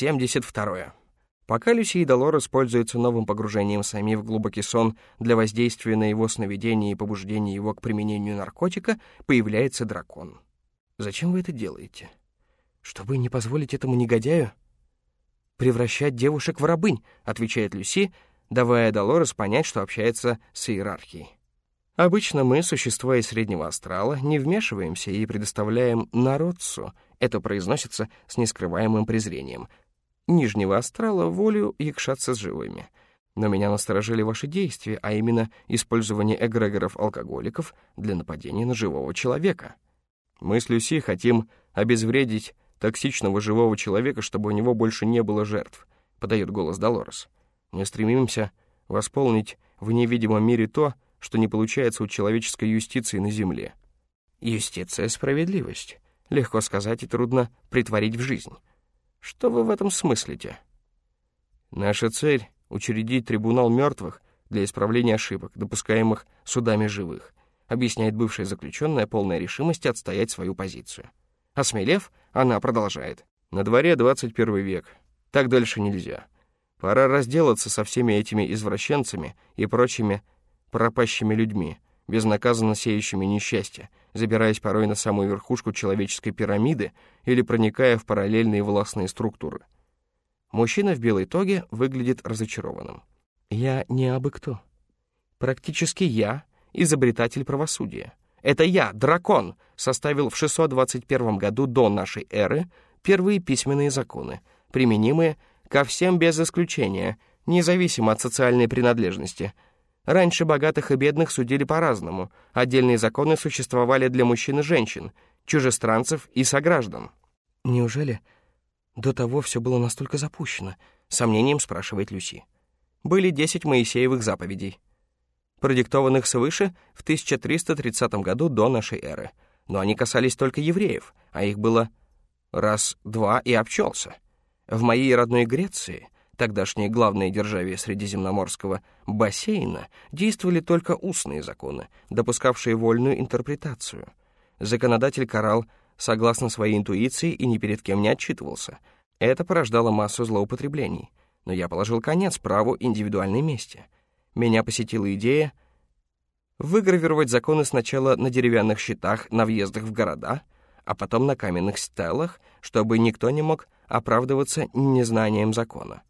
72. Пока Люси и Долорес пользуются новым погружением сами в глубокий сон для воздействия на его сновидение и побуждения его к применению наркотика, появляется дракон. Зачем вы это делаете? Чтобы не позволить этому негодяю превращать девушек в рабынь, отвечает Люси, давая Долорес понять, что общается с иерархией. Обычно мы, существа из среднего астрала, не вмешиваемся и предоставляем народцу, это произносится с нескрываемым презрением, нижнего астрала волю якшаться с живыми. Но меня насторожили ваши действия, а именно использование эгрегоров-алкоголиков для нападения на живого человека. Мы с Люси хотим обезвредить токсичного живого человека, чтобы у него больше не было жертв, подает голос Долорес. Мы стремимся восполнить в невидимом мире то, что не получается у человеческой юстиции на Земле. Юстиция — справедливость. Легко сказать и трудно притворить в жизнь. Что вы в этом смыслите? Наша цель — учредить трибунал мертвых для исправления ошибок, допускаемых судами живых, объясняет бывшая заключенная полная решимости отстоять свою позицию. Осмелев, она продолжает. На дворе 21 век. Так дальше нельзя. Пора разделаться со всеми этими извращенцами и прочими пропащими людьми, безнаказанно сеющими несчастье, забираясь порой на самую верхушку человеческой пирамиды или проникая в параллельные властные структуры. Мужчина в белой тоге выглядит разочарованным. «Я не абы кто. Практически я — изобретатель правосудия. Это я, дракон, составил в 621 году до нашей эры первые письменные законы, применимые ко всем без исключения, независимо от социальной принадлежности — Раньше богатых и бедных судили по-разному. Отдельные законы существовали для мужчин и женщин, чужестранцев и сограждан. «Неужели до того все было настолько запущено?» — сомнением спрашивает Люси. Были десять Моисеевых заповедей, продиктованных свыше в 1330 году до нашей эры. Но они касались только евреев, а их было раз-два и обчелся. В моей родной Греции — тогдашней главной державе Средиземноморского бассейна, действовали только устные законы, допускавшие вольную интерпретацию. Законодатель карал согласно своей интуиции и ни перед кем не отчитывался. Это порождало массу злоупотреблений. Но я положил конец праву индивидуальной мести. Меня посетила идея выгравировать законы сначала на деревянных щитах на въездах в города, а потом на каменных стелах, чтобы никто не мог оправдываться незнанием закона.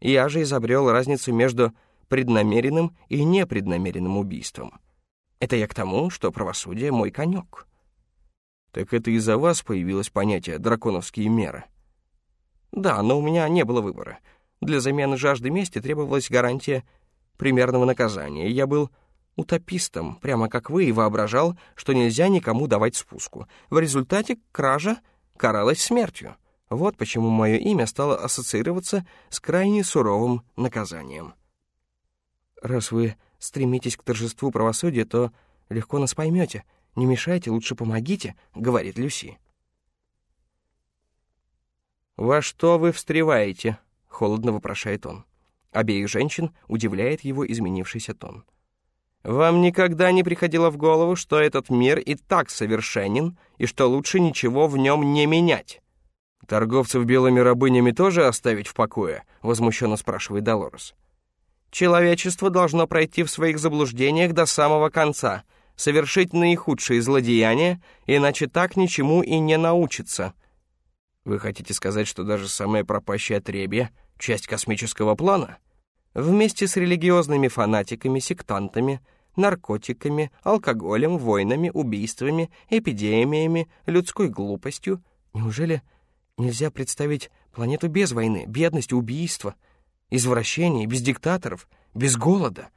Я же изобрел разницу между преднамеренным и непреднамеренным убийством. Это я к тому, что правосудие — мой конек. Так это из-за вас появилось понятие «драконовские меры». Да, но у меня не было выбора. Для замены жажды мести требовалась гарантия примерного наказания. Я был утопистом, прямо как вы, и воображал, что нельзя никому давать спуску. В результате кража каралась смертью. Вот почему мое имя стало ассоциироваться с крайне суровым наказанием. Раз вы стремитесь к торжеству правосудия, то легко нас поймете. Не мешайте, лучше помогите, — говорит Люси. «Во что вы встреваете?» — холодно вопрошает он. Обеих женщин удивляет его изменившийся тон. «Вам никогда не приходило в голову, что этот мир и так совершенен, и что лучше ничего в нем не менять?» «Торговцев белыми рабынями тоже оставить в покое?» — возмущенно спрашивает Долорес. «Человечество должно пройти в своих заблуждениях до самого конца, совершить наихудшие злодеяния, иначе так ничему и не научится». «Вы хотите сказать, что даже самое пропащее отребье — часть космического плана?» Вместе с религиозными фанатиками, сектантами, наркотиками, алкоголем, войнами, убийствами, эпидемиями, людской глупостью. Неужели Нельзя представить планету без войны, бедности, убийства, извращений, без диктаторов, без голода.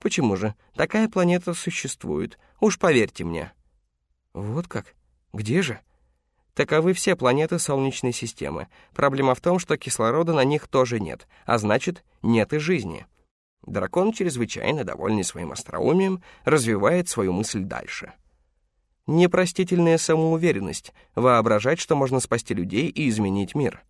Почему же? Такая планета существует, уж поверьте мне. Вот как? Где же? Таковы все планеты Солнечной системы. Проблема в том, что кислорода на них тоже нет, а значит, нет и жизни. Дракон, чрезвычайно довольный своим остроумием, развивает свою мысль дальше — непростительная самоуверенность, воображать, что можно спасти людей и изменить мир.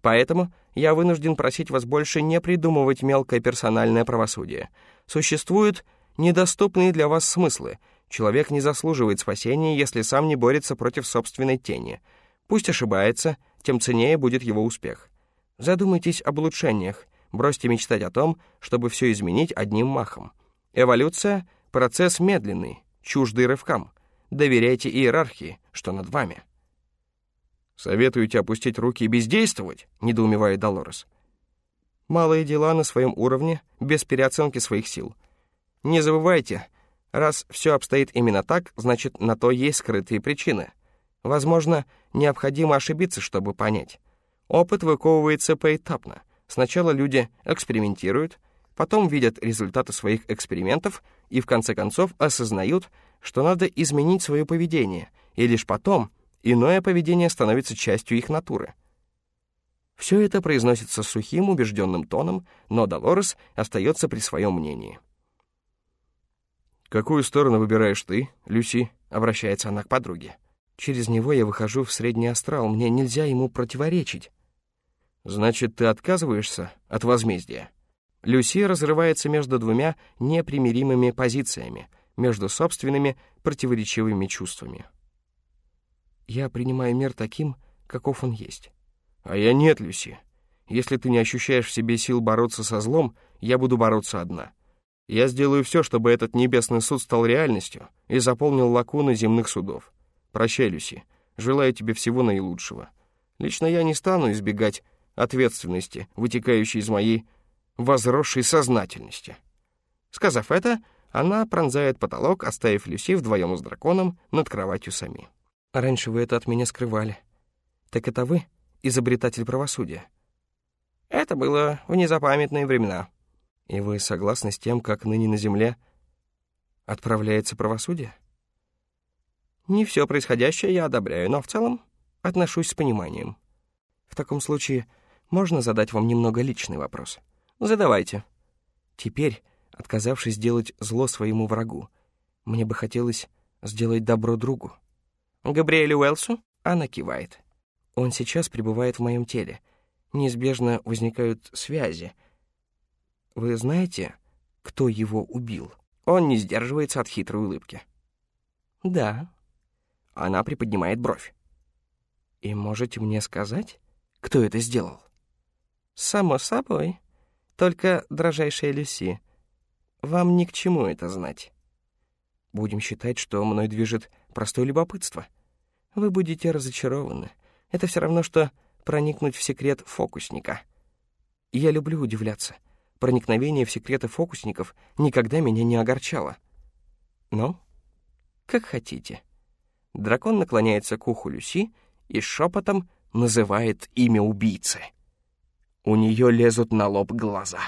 Поэтому я вынужден просить вас больше не придумывать мелкое персональное правосудие. Существуют недоступные для вас смыслы. Человек не заслуживает спасения, если сам не борется против собственной тени. Пусть ошибается, тем ценнее будет его успех. Задумайтесь об улучшениях, бросьте мечтать о том, чтобы все изменить одним махом. Эволюция — процесс медленный, чуждый рывкам. Доверяйте иерархии, что над вами. «Советуете опустить руки и бездействовать?» — недоумевает Долорес. «Малые дела на своем уровне, без переоценки своих сил. Не забывайте, раз все обстоит именно так, значит, на то есть скрытые причины. Возможно, необходимо ошибиться, чтобы понять. Опыт выковывается поэтапно. Сначала люди экспериментируют, потом видят результаты своих экспериментов и в конце концов осознают, что надо изменить свое поведение, и лишь потом иное поведение становится частью их натуры. Все это произносится сухим, убежденным тоном, но Долорес остается при своем мнении. «Какую сторону выбираешь ты, Люси?» — обращается она к подруге. «Через него я выхожу в средний астрал, мне нельзя ему противоречить». «Значит, ты отказываешься от возмездия?» Люси разрывается между двумя непримиримыми позициями, между собственными противоречивыми чувствами. «Я принимаю мир таким, каков он есть». «А я нет, Люси. Если ты не ощущаешь в себе сил бороться со злом, я буду бороться одна. Я сделаю все, чтобы этот небесный суд стал реальностью и заполнил лакуны земных судов. Прощай, Люси. Желаю тебе всего наилучшего. Лично я не стану избегать ответственности, вытекающей из моей возросшей сознательности. Сказав это, она пронзает потолок, оставив Люси вдвоем с драконом над кроватью сами. «Раньше вы это от меня скрывали. Так это вы, изобретатель правосудия?» «Это было в незапамятные времена». «И вы согласны с тем, как ныне на Земле отправляется правосудие?» «Не все происходящее я одобряю, но в целом отношусь с пониманием. В таком случае можно задать вам немного личный вопрос?» Задавайте. Теперь, отказавшись сделать зло своему врагу, мне бы хотелось сделать добро другу. Габриэлю Уэлсу? Она кивает. Он сейчас пребывает в моем теле. Неизбежно возникают связи. Вы знаете, кто его убил? Он не сдерживается от хитрой улыбки. Да. Она приподнимает бровь. И можете мне сказать, кто это сделал? Само собой. Только, дрожайшая Люси, вам ни к чему это знать. Будем считать, что мной движет простое любопытство. Вы будете разочарованы. Это все равно, что проникнуть в секрет фокусника. Я люблю удивляться. Проникновение в секреты фокусников никогда меня не огорчало. Ну, как хотите. Дракон наклоняется к уху Люси и шепотом называет имя убийцы. У нее лезут на лоб глаза.